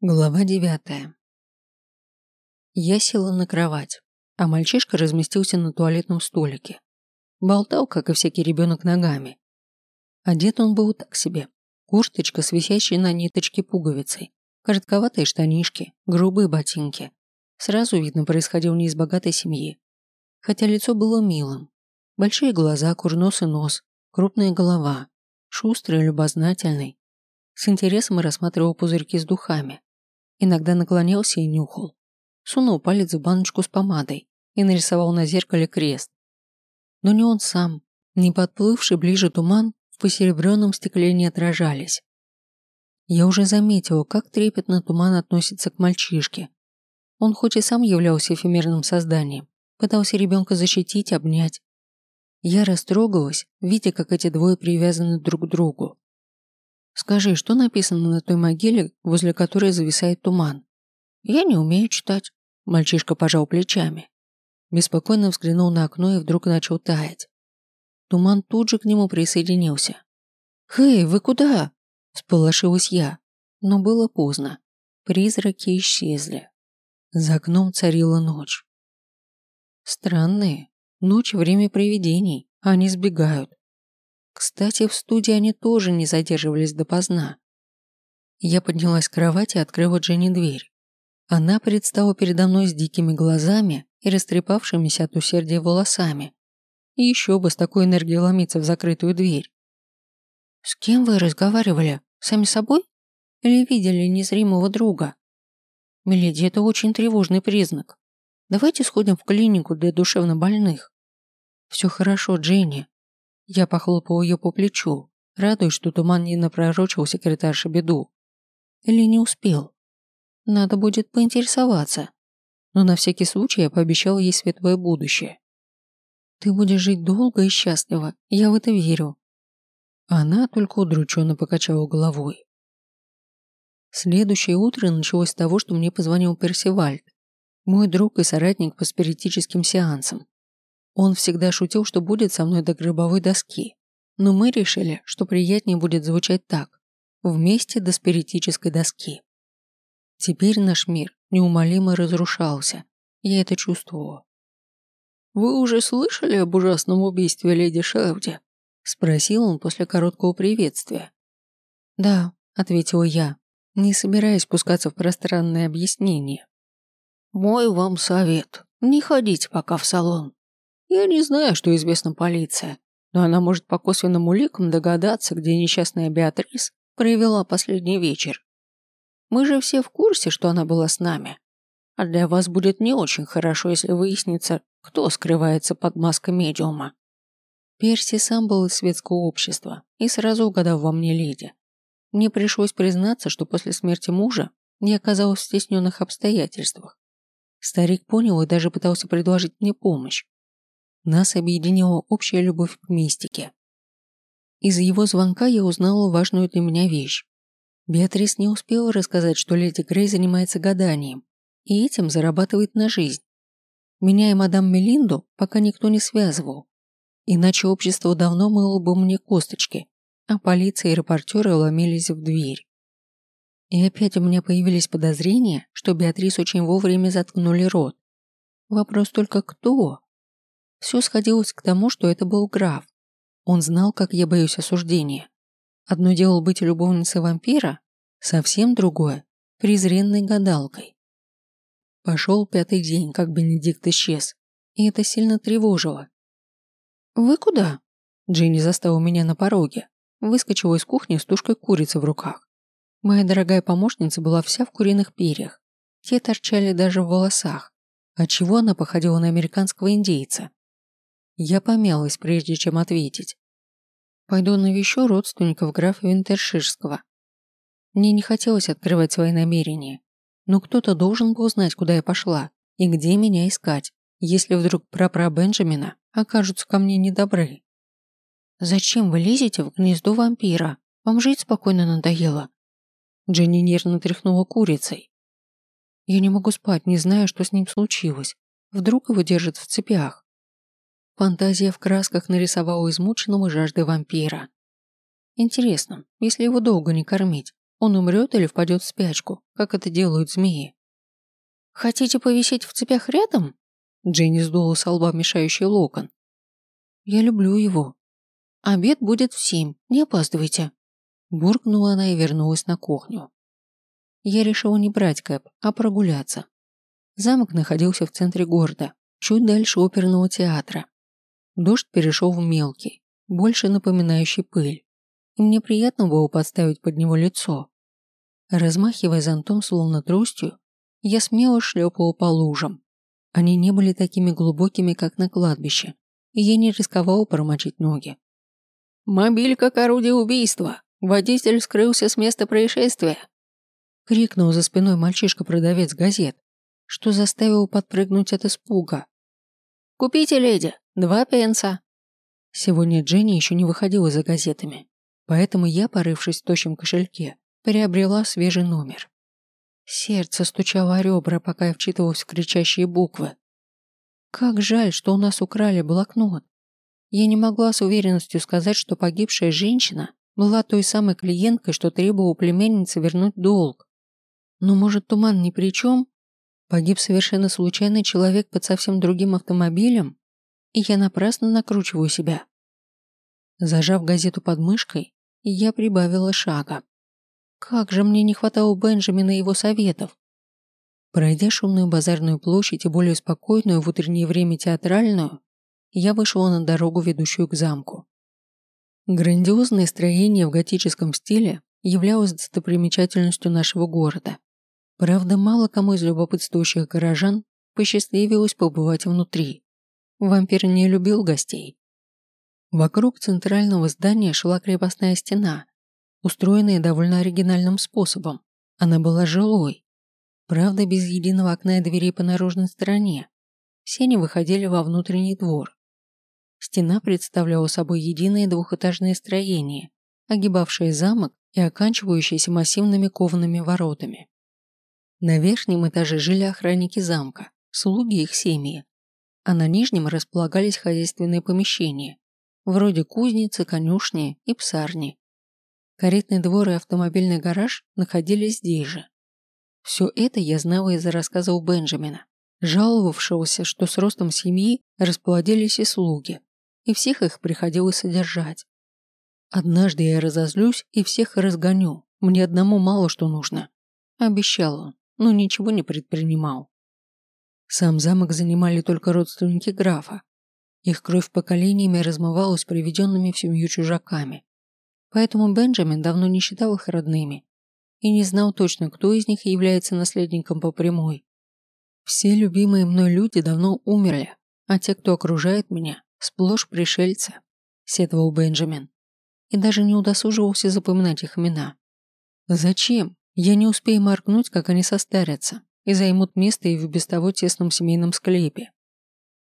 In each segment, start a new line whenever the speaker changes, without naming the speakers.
Глава девятая. Я села на кровать, а мальчишка разместился на туалетном столике. Болтал, как и всякий ребенок, ногами. Одет он был так себе. Курточка с на ниточке пуговицей, коротковатые штанишки, грубые ботинки. Сразу видно, происходил не из богатой семьи. Хотя лицо было милым. Большие глаза, курносый нос, крупная голова, шустрый, любознательный. С интересом рассматривал пузырьки с духами Иногда наклонялся и нюхал. Сунул палец в баночку с помадой и нарисовал на зеркале крест. Но не он сам, ни подплывший ближе туман в посеребренном стекле не отражались. Я уже заметила, как трепетно туман относится к мальчишке. Он хоть и сам являлся эфемерным созданием, пытался ребенка защитить, обнять. Я растрогалась, видя, как эти двое привязаны друг к другу. Скажи, что написано на той могиле, возле которой зависает туман? Я не умею читать. Мальчишка пожал плечами. Беспокойно взглянул на окно и вдруг начал таять. Туман тут же к нему присоединился. «Хей, вы куда?» – сполошилась я. Но было поздно. Призраки исчезли. За окном царила ночь. Странные. Ночь – время привидений. Они сбегают. Кстати, в студии они тоже не задерживались допоздна. Я поднялась с кровати открыла Дженни дверь. Она предстала передо мной с дикими глазами и растрепавшимися от усердия волосами. И еще бы с такой энергией ломиться в закрытую дверь. «С кем вы разговаривали? Сами собой? Или видели незримого друга?» «Миледи, это очень тревожный признак. Давайте сходим в клинику для душевнобольных». «Все хорошо, Дженни. Я похлопал ее по плечу, радуясь, что туман не напророчил секретарше беду. Или не успел. Надо будет поинтересоваться. Но на всякий случай я пообещал ей светлое будущее. Ты будешь жить долго и счастливо, я в это верю. Она только удрученно покачала головой. Следующее утро началось с того, что мне позвонил Персивальд, мой друг и соратник по спиритическим сеансам. Он всегда шутил, что будет со мной до гробовой доски. Но мы решили, что приятнее будет звучать так. Вместе до спиритической доски. Теперь наш мир неумолимо разрушался. Я это чувствовала. «Вы уже слышали об ужасном убийстве леди Шауди?» Спросил он после короткого приветствия. «Да», — ответила я, не собираясь спускаться в пространное объяснение. «Мой вам совет. Не ходите пока в салон. Я не знаю, что известно полиция, но она может по косвенным уликам догадаться, где несчастная Беатрис провела последний вечер. Мы же все в курсе, что она была с нами. А для вас будет не очень хорошо, если выяснится, кто скрывается под маской медиума. Перси сам был из светского общества и сразу угадал во мне леди. Мне пришлось признаться, что после смерти мужа я оказалась в стесненных обстоятельствах. Старик понял и даже пытался предложить мне помощь. Нас объединила общая любовь к мистике. Из его звонка я узнала важную для меня вещь. Беатрис не успела рассказать, что леди Грей занимается гаданием и этим зарабатывает на жизнь. Меня и мадам Мелинду пока никто не связывал. Иначе общество давно мыло бы мне косточки, а полиция и репортеры ломились в дверь. И опять у меня появились подозрения, что Беатрис очень вовремя заткнули рот. Вопрос только кто? Все сходилось к тому, что это был граф. Он знал, как я боюсь осуждения. Одно дело быть любовницей вампира, совсем другое – презренной гадалкой. Пошел пятый день, как Бенедикт исчез, и это сильно тревожило. «Вы куда?» Дженни застала меня на пороге, выскочила из кухни с тушкой курицы в руках. Моя дорогая помощница была вся в куриных перьях. Те торчали даже в волосах, отчего она походила на американского индейца. Я помялась, прежде чем ответить. Пойду навещу родственников графа Винтерширского. Мне не хотелось открывать свои намерения, но кто-то должен был знать, куда я пошла и где меня искать, если вдруг прапра Бенджамина окажутся ко мне недобры. «Зачем вы лезете в гнездо вампира? Вам жить спокойно надоело?» Дженни нервно тряхнула курицей. «Я не могу спать, не зная, что с ним случилось. Вдруг его держат в цепях. Фантазия в красках нарисовала измученного жаждой вампира. Интересно, если его долго не кормить, Он умрет или впадет в спячку, как это делают змеи. «Хотите повисеть в цепях рядом?» Дженни сдула с лба мешающий локон. «Я люблю его. Обед будет в семь, не опаздывайте». Буркнула она и вернулась на кухню. Я решила не брать Кэп, а прогуляться. Замок находился в центре города, чуть дальше оперного театра. Дождь перешел в мелкий, больше напоминающий пыль, и мне приятно было подставить под него лицо. Размахивая зонтом словно тростью, я смело шлепала по лужам. Они не были такими глубокими, как на кладбище, и я не рисковала промочить ноги. «Мобиль как орудие убийства! Водитель скрылся с места происшествия!» Крикнул за спиной мальчишка-продавец газет, что заставил подпрыгнуть от испуга. «Купите, леди! Два пенса!» Сегодня Дженни еще не выходила за газетами, поэтому я, порывшись в тощем кошельке, приобрела свежий номер. Сердце стучало о ребра, пока я вчитывалась в кричащие буквы. Как жаль, что у нас украли блокнот. Я не могла с уверенностью сказать, что погибшая женщина была той самой клиенткой, что требовала племянницы вернуть долг. Но может, туман ни при чем? Погиб совершенно случайный человек под совсем другим автомобилем? И я напрасно накручиваю себя. Зажав газету под мышкой, я прибавила шага. Как же мне не хватало Бенджамина и его советов. Пройдя шумную базарную площадь и более спокойную в утреннее время театральную, я вышла на дорогу, ведущую к замку. Грандиозное строение в готическом стиле являлось достопримечательностью нашего города. Правда, мало кому из любопытствующих горожан посчастливилось побывать внутри. Вампир не любил гостей. Вокруг центрального здания шла крепостная стена, устроенная довольно оригинальным способом. Она была жилой. Правда, без единого окна и дверей по наружной стороне. Все они выходили во внутренний двор. Стена представляла собой единое двухэтажное строение, огибавшее замок и оканчивающееся массивными коваными воротами. На верхнем этаже жили охранники замка, слуги их семьи, а на нижнем располагались хозяйственные помещения, вроде кузницы, конюшни и псарни. Каретный двор и автомобильный гараж находились здесь же. Все это я знала из-за рассказов Бенджамина, жаловавшегося, что с ростом семьи расплодились и слуги, и всех их приходилось содержать. Однажды я разозлюсь и всех разгоню, мне одному мало что нужно. Обещал он но ничего не предпринимал. Сам замок занимали только родственники графа. Их кровь поколениями размывалась приведенными в семью чужаками. Поэтому Бенджамин давно не считал их родными и не знал точно, кто из них является наследником по прямой. Все любимые мной люди давно умерли, а те, кто окружает меня, сплошь пришельцы, сетовал Бенджамин, и даже не удосуживался запоминать их имена. Зачем? Я не успею моргнуть, как они состарятся и займут место и в без того тесном семейном склепе.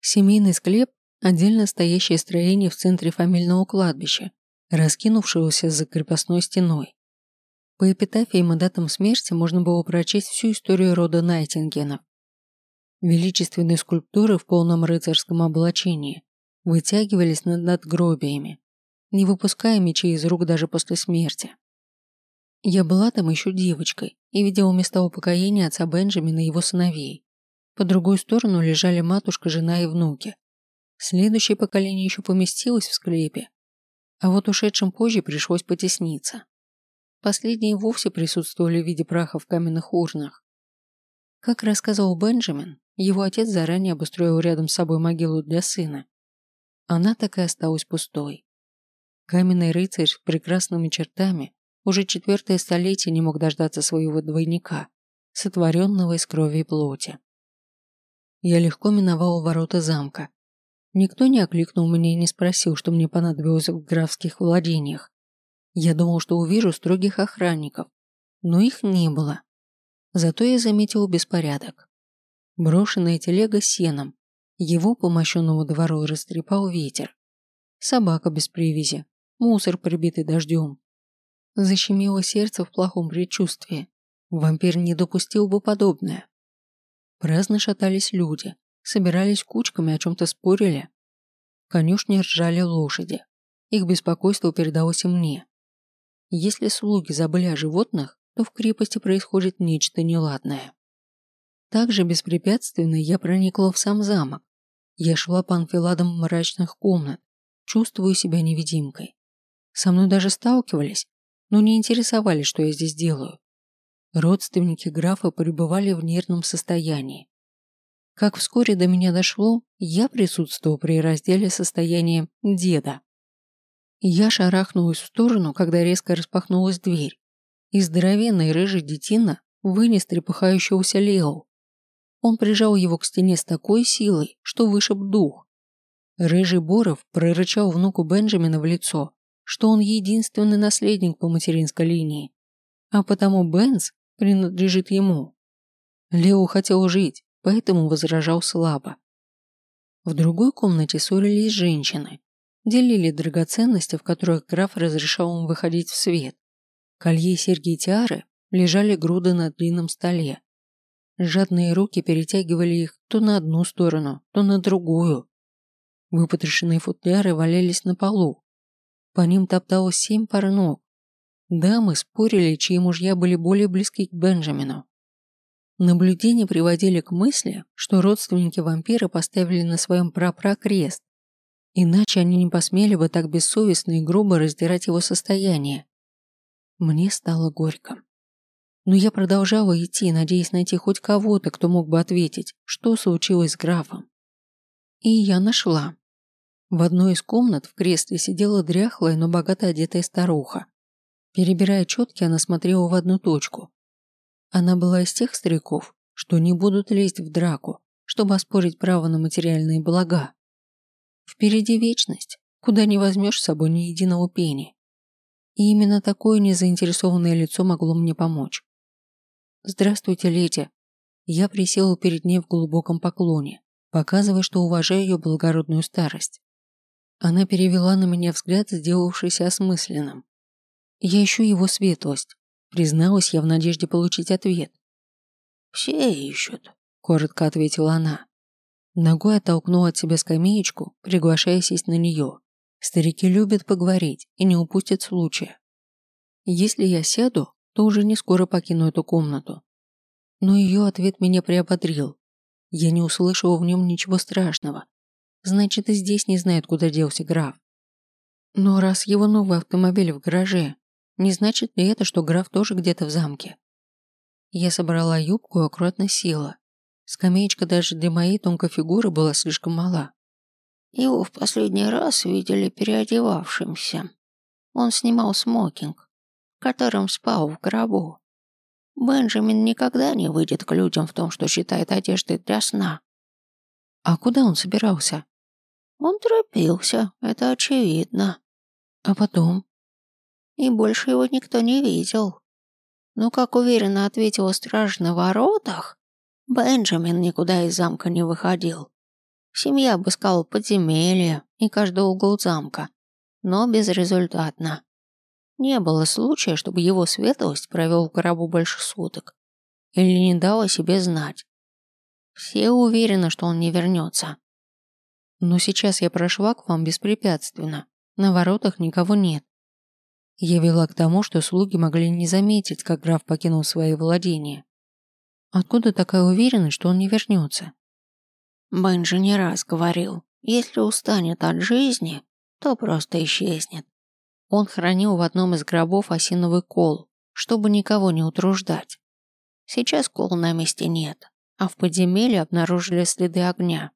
Семейный склеп – отдельно стоящее строение в центре фамильного кладбища, раскинувшегося за крепостной стеной. По эпитафиям и датам смерти можно было прочесть всю историю рода Найтингенов. Величественные скульптуры в полном рыцарском облачении вытягивались над надгробиями, не выпуская мечей из рук даже после смерти. Я была там еще девочкой и видела места упокоения отца Бенджамина и его сыновей. По другую сторону лежали матушка, жена и внуки. Следующее поколение еще поместилось в склепе, а вот ушедшим позже пришлось потесниться. Последние вовсе присутствовали в виде праха в каменных урнах. Как рассказывал Бенджамин, его отец заранее обустроил рядом с собой могилу для сына. Она так и осталась пустой. Каменный рыцарь с прекрасными чертами уже четвертое столетие не мог дождаться своего двойника, сотворенного из крови и плоти. Я легко миновал ворота замка. Никто не окликнул меня и не спросил, что мне понадобилось в графских владениях. Я думал, что увижу строгих охранников, но их не было. Зато я заметил беспорядок. Брошенная телега с сеном, его по мощенному двору растрепал ветер. Собака без привязи, мусор, прибитый дождем, Защемило сердце в плохом предчувствии. Вампир не допустил бы подобное. Праздно шатались люди, собирались кучками, о чем-то спорили. В конюшне ржали лошади. Их беспокойство передалось и мне. Если слуги забыли о животных, то в крепости происходит нечто неладное. Также беспрепятственно я проникла в сам замок. Я шла по анфиладам мрачных комнат, чувствую себя невидимкой. Со мной даже сталкивались, но не интересовались, что я здесь делаю. Родственники графа пребывали в нервном состоянии. Как вскоре до меня дошло, я присутствовал при разделе состояния деда. Я шарахнулась в сторону, когда резко распахнулась дверь, и здоровенный рыжий детина вынес трепыхающегося Лео. Он прижал его к стене с такой силой, что вышиб дух. Рыжий Боров прорычал внуку Бенджамина в лицо, что он единственный наследник по материнской линии, а потому Бенз принадлежит ему. Лео хотел жить, поэтому возражал слабо. В другой комнате ссорились женщины, делили драгоценности, в которых граф разрешал им выходить в свет. Колье, серьги и тиары лежали груды на длинном столе. Жадные руки перетягивали их то на одну сторону, то на другую. Выпотрошенные футляры валялись на полу. По ним топталось семь пар ног, Дамы спорили, чьи мужья были более близки к Бенджамину. Наблюдения приводили к мысли, что родственники вампира поставили на своем прапра крест, иначе они не посмели бы так бессовестно и грубо раздирать его состояние. Мне стало горько. Но я продолжала идти, надеясь найти хоть кого-то, кто мог бы ответить, что случилось с графом. И я нашла. В одной из комнат в кресле сидела дряхлая, но богато одетая старуха. Перебирая четки, она смотрела в одну точку. Она была из тех стариков, что не будут лезть в драку, чтобы оспорить право на материальные блага. Впереди вечность, куда не возьмешь с собой ни единого пени. И именно такое незаинтересованное лицо могло мне помочь. «Здравствуйте, леди». Я присела перед ней в глубоком поклоне, показывая, что уважаю ее благородную старость. Она перевела на меня взгляд, сделавшийся осмысленным. Я ищу его светлость. Призналась я в надежде получить ответ.
«Все ищут», —
коротко ответила она. Ногой оттолкнула от себя скамеечку, приглашая сесть на нее. Старики любят поговорить и не упустят случая. Если я сяду, то уже не скоро покину эту комнату. Но ее ответ меня приободрил. Я не услышала в нем ничего страшного. Значит, и здесь не знает, куда делся граф. Но раз его новый автомобиль в гараже, не значит ли это, что граф тоже где-то в замке? Я собрала юбку и аккуратно села. Скамеечка даже для моей тонкой фигуры была слишком мала.
Его в последний раз видели переодевавшимся. Он снимал смокинг, которым спал в гробу. Бенджамин никогда не выйдет к людям в том, что считает одеждой для сна.
А куда он собирался?
Он торопился, это очевидно.
А потом?
и больше его никто не видел. Но, как уверенно ответила страж на воротах, Бенджамин никуда из замка не выходил. Семья обыскала подземелье и каждый угол замка, но безрезультатно. Не было случая, чтобы его светлость провел в гробу больше суток или не дал о себе знать. Все уверены, что он не вернется.
Но сейчас я прошла к вам беспрепятственно. На воротах никого нет. Я вела к тому, что слуги могли не заметить, как граф покинул свои владения. Откуда такая уверенность, что он не вернется?
Бенджи не раз говорил, если устанет от жизни, то просто исчезнет. Он хранил в одном из гробов осиновый кол, чтобы никого не утруждать. Сейчас кол на месте нет, а в подземелье обнаружили следы огня.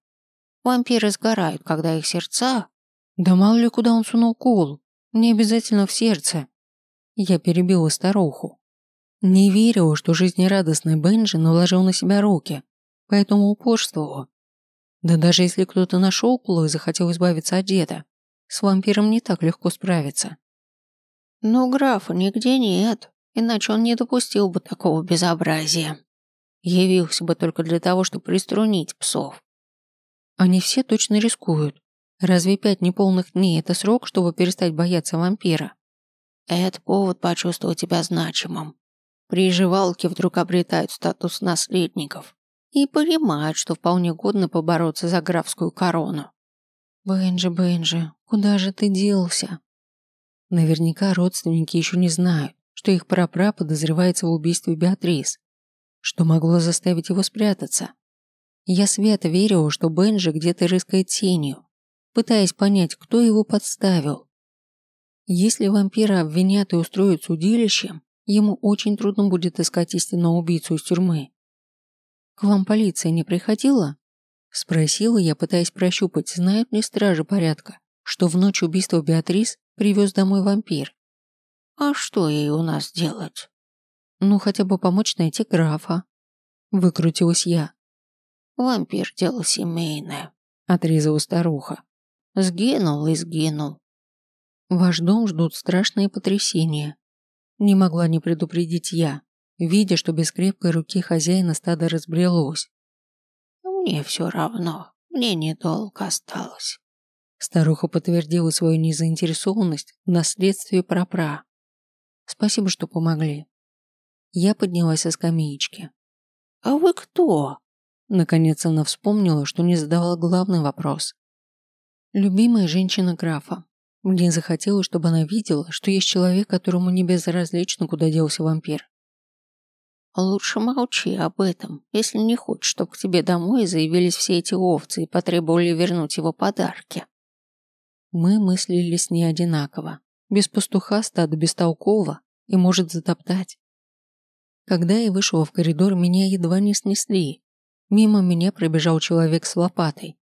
Вампиры сгорают, когда их сердца...
Да мало ли куда он сунул кол. Не обязательно в сердце. Я перебила старуху. Не верила, что жизнерадостный Бенджи наложил на себя руки, поэтому упорствовала. Да даже если кто-то нашел Кло и захотел избавиться от деда, с вампиром не так легко справиться.
Но графа нигде нет, иначе он не допустил бы такого безобразия. Явился бы только для того, чтобы приструнить псов.
Они все точно рискуют. Разве пять неполных дней – это срок, чтобы перестать бояться вампира?
Это повод почувствовать себя значимым. Приживалки вдруг обретают статус наследников и понимают, что вполне годно побороться за графскую корону.
Бенджи, Бенджи, куда же ты делся? Наверняка родственники еще не знают, что их прапра подозревается в убийстве Беатрис, что могло заставить его спрятаться. Я свято верила, что Бенджи где-то рыскает тенью, пытаясь понять, кто его подставил. Если вампира обвинят и устроят судилище, ему очень трудно будет искать истинного убийцу из тюрьмы. «К вам полиция не приходила?» Спросила я, пытаясь прощупать, знают ли стражи порядка, что в ночь убийства Беатрис привез домой вампир.
«А что ей у нас делать?»
«Ну, хотя бы помочь найти графа». Выкрутилась я.
«Вампир – дело семейное», –
отрезала старуха.
«Сгинул и сгинул».
Ваш дом ждут страшные потрясения. Не могла не предупредить я, видя, что без крепкой руки хозяина стада разбрелось.
«Мне все равно, мне недолго осталось».
Старуха подтвердила свою незаинтересованность в наследстве прапра. Спасибо, что помогли. Я поднялась со скамеечки.
«А вы кто?»
Наконец она вспомнила, что не задавала главный вопрос. Любимая женщина графа. Мне захотелось, чтобы она видела, что есть человек, которому не безразлично, куда делся вампир.
Лучше молчи об этом, если не хочешь, чтобы к тебе домой заявились все эти овцы и потребовали вернуть его подарки.
Мы мыслили с ней одинаково. Без пастуха стадо бестолково и может затоптать. Когда я вышла в коридор, меня едва не снесли. Мимо меня пробежал человек с лопатой.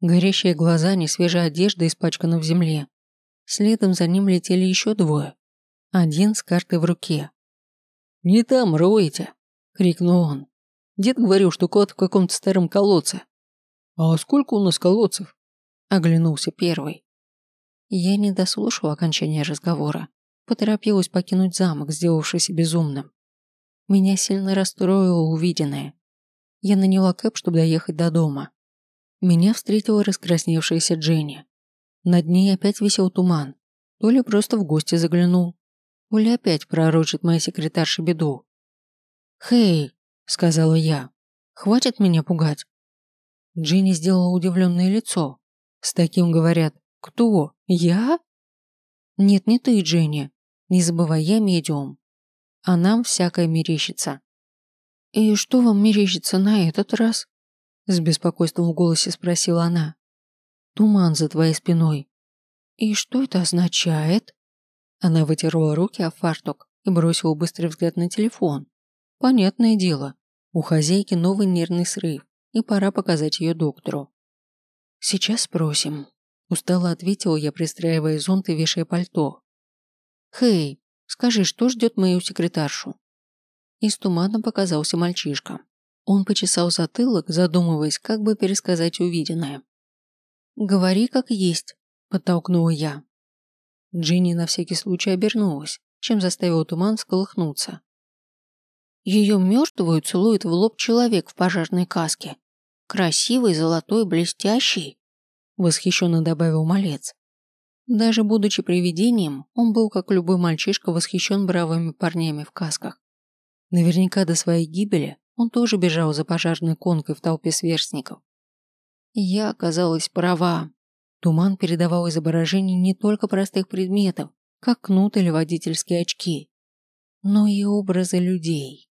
Горящие глаза, несвежая одежда испачкана в земле. Следом за ним летели еще двое. Один с картой в руке. «Не там роете!» – крикнул он. Дед говорил, что кот в каком-то старом колодце. «А сколько у нас колодцев?» – оглянулся первый. Я не дослушал окончания разговора. Поторопилась покинуть замок, сделавшийся безумным. Меня сильно расстроило увиденное. Я наняла кэп, чтобы доехать до дома. Меня встретила раскрасневшаяся Дженни. Над ней опять висел туман. То ли просто в гости заглянул. То ли опять пророчит моя секретарша беду. «Хей», — сказала я, — «хватит меня пугать». Джинни сделала удивленное лицо. С таким говорят «Кто? Я?» «Нет, не ты, Дженни. Не забывай, я медиум. А нам всякое мерещится». «И что вам мерещится на этот раз?» С беспокойством в голосе спросила она. Туман за твоей спиной. И что это означает? Она вытерла руки о фартук и бросила быстрый взгляд на телефон. Понятное дело, у хозяйки новый нервный срыв, и пора показать ее доктору. Сейчас спросим. Устало ответила я, пристраивая зонт и вешая пальто. «Хей, скажи, что ждет мою секретаршу?» Из тумана показался мальчишка. Он почесал затылок, задумываясь, как бы пересказать увиденное. «Говори как есть», – подтолкнула я. Джинни на всякий случай обернулась, чем заставила туман сколыхнуться. Ее мертвую целует в лоб человек в пожарной каске. Красивый, золотой, блестящий, восхищенно добавил малец. Даже будучи привидением, он был, как любой мальчишка, восхищен бравыми парнями в касках. Наверняка до своей гибели он тоже бежал за пожарной конкой в толпе сверстников. Я оказалась права. Туман передавал изображение не только простых предметов, как кнут или водительские очки, но и образы людей.